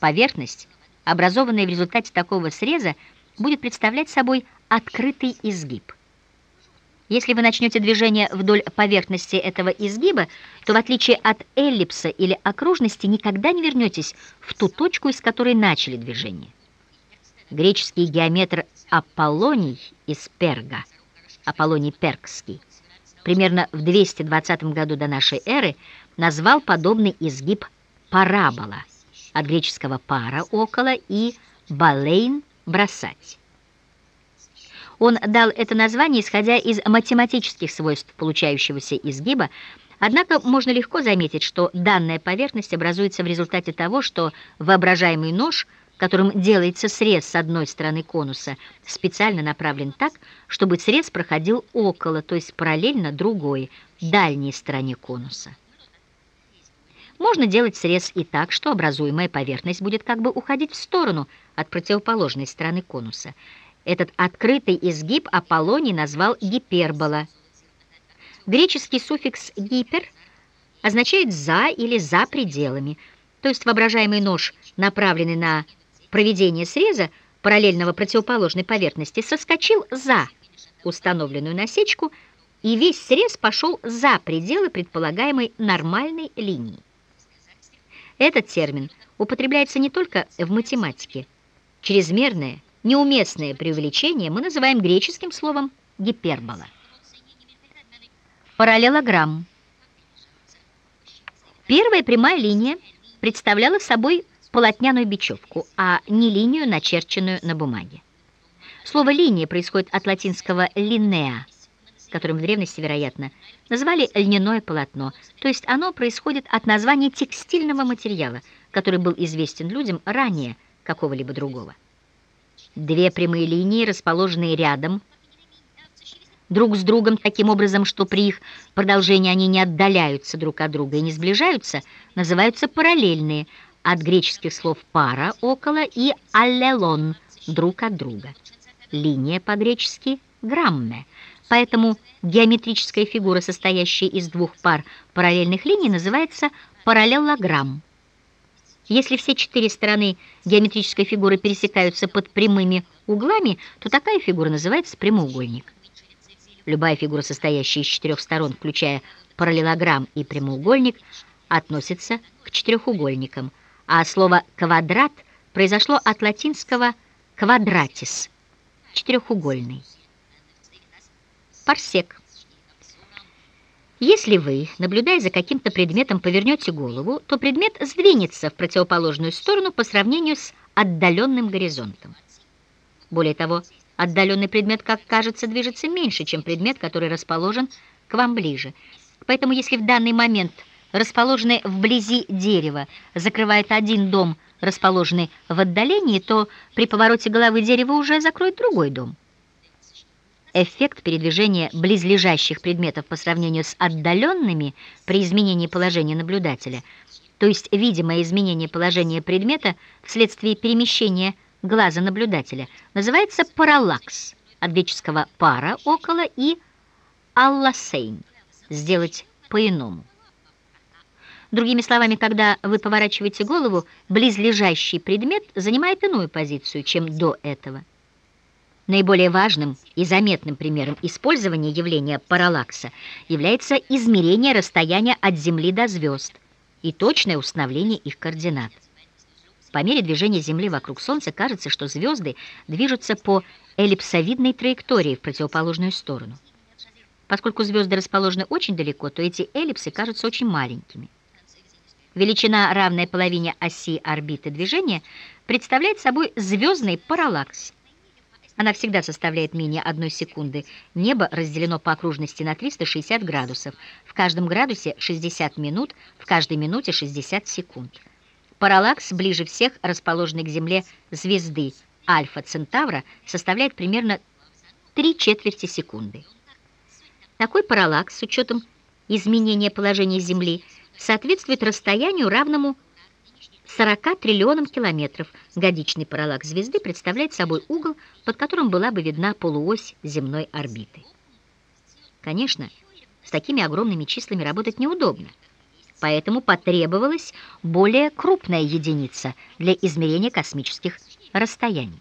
Поверхность, образованная в результате такого среза, будет представлять собой открытый изгиб. Если вы начнете движение вдоль поверхности этого изгиба, то в отличие от эллипса или окружности никогда не вернетесь в ту точку, из которой начали движение. Греческий геометр Аполлоний из Перга, Аполлоний Пергский, примерно в 220 году до нашей эры назвал подобный изгиб парабола, от греческого пара – около и балейн – бросать. Он дал это название, исходя из математических свойств получающегося изгиба, однако можно легко заметить, что данная поверхность образуется в результате того, что воображаемый нож, которым делается срез с одной стороны конуса, специально направлен так, чтобы срез проходил около, то есть параллельно другой, дальней стороне конуса. Можно делать срез и так, что образуемая поверхность будет как бы уходить в сторону от противоположной стороны конуса – этот открытый изгиб Аполлоний назвал гипербола. Греческий суффикс «гипер» означает «за» или «за пределами», то есть воображаемый нож, направленный на проведение среза параллельного противоположной поверхности, соскочил за установленную насечку, и весь срез пошел за пределы предполагаемой нормальной линии. Этот термин употребляется не только в математике. Чрезмерное Неуместное преувеличение мы называем греческим словом гипербола. Параллелограмм. Первая прямая линия представляла собой полотняную бечевку, а не линию, начерченную на бумаге. Слово «линия» происходит от латинского «линеа», которым в древности, вероятно, называли льняное полотно, то есть оно происходит от названия текстильного материала, который был известен людям ранее какого-либо другого. Две прямые линии, расположенные рядом, друг с другом таким образом, что при их продолжении они не отдаляются друг от друга и не сближаются, называются параллельные, от греческих слов «пара» — «около» и «аллелон» — «друг от друга». Линия по-гречески «грамме», поэтому геометрическая фигура, состоящая из двух пар параллельных линий, называется параллелограмм. Если все четыре стороны геометрической фигуры пересекаются под прямыми углами, то такая фигура называется прямоугольник. Любая фигура, состоящая из четырех сторон, включая параллелограмм и прямоугольник, относится к четырехугольникам, а слово «квадрат» произошло от латинского «квадратис» — четырехугольный. Парсек — если вы, наблюдая за каким-то предметом, повернете голову, то предмет сдвинется в противоположную сторону по сравнению с отдаленным горизонтом. Более того, отдаленный предмет, как кажется, движется меньше, чем предмет, который расположен к вам ближе. Поэтому если в данный момент расположенное вблизи дерево закрывает один дом, расположенный в отдалении, то при повороте головы дерево уже закроет другой дом. Эффект передвижения близлежащих предметов по сравнению с отдаленными при изменении положения наблюдателя, то есть видимое изменение положения предмета вследствие перемещения глаза наблюдателя, называется параллакс, от греческого «пара» — «около» и «алласейн» — «сделать по-иному». Другими словами, когда вы поворачиваете голову, близлежащий предмет занимает иную позицию, чем до этого. Наиболее важным и заметным примером использования явления параллакса является измерение расстояния от Земли до звезд и точное установление их координат. По мере движения Земли вокруг Солнца кажется, что звезды движутся по эллипсовидной траектории в противоположную сторону. Поскольку звезды расположены очень далеко, то эти эллипсы кажутся очень маленькими. Величина, равная половине оси орбиты движения, представляет собой звездный параллакс – она всегда составляет менее одной секунды. Небо разделено по окружности на 360 градусов. В каждом градусе 60 минут, в каждой минуте 60 секунд. Параллакс ближе всех расположенной к Земле звезды Альфа Центавра составляет примерно 3 четверти секунды. Такой параллакс с учетом изменения положения Земли соответствует расстоянию, равному 40 триллионам километров. Годичный параллакс звезды представляет собой угол, под которым была бы видна полуось земной орбиты. Конечно, с такими огромными числами работать неудобно. поэтому потребовалась более крупная единица для измерения космических расстояний.